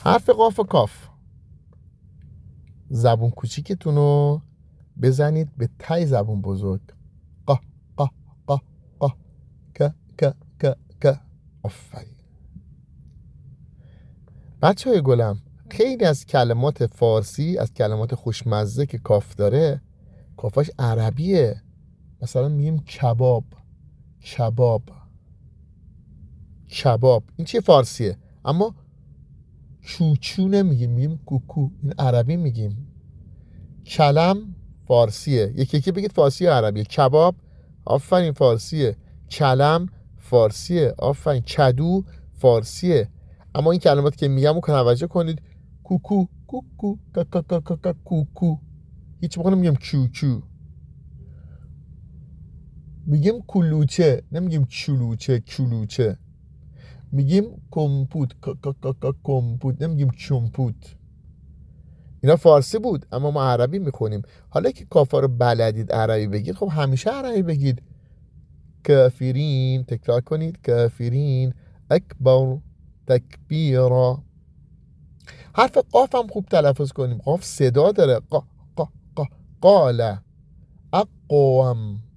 حرف قاف و کاف. زبون کوچیکتون رو بزنید به تای زبون بزرگ. قا قا قا قا ک ک ک ک. آفرین. بچه های گلم خیلی از کلمات فارسی از کلمات خوشمزه که کاف داره کافاش عربیه. مثلا میگیم کباب. کباب. کباب. این چیه فارسیه؟ اما چوچو نمیگیم میگیم کوکو. این عربی میگیم. کلم فارسیه. یکی یکی بگید فارسی یا عربیه کباب آفرین فارسیه. کلم فارسیه. آفرین کدو فارسیه. اما این کلمات که میگم رو توجه کنید. کوکو کوکو کا کوکو. هیچ موقع نمیگم چوچو. میگیم کلوچه. نمیگیم چلوچه کلوچه. میگیم کمپوت کمپوت. نمیگیم چمپوت اینا فارسی بود اما ما عربی می‌خونیم. حالا که کافا رو بلدید عربی بگید خب همیشه عربی بگید. کافرین تکرار کنید. کافرین اکبر تکبیرا حرف قاف هم خوب تلفظ کنیم. قاف صدا داره. قا قا قا قاله. اقوام.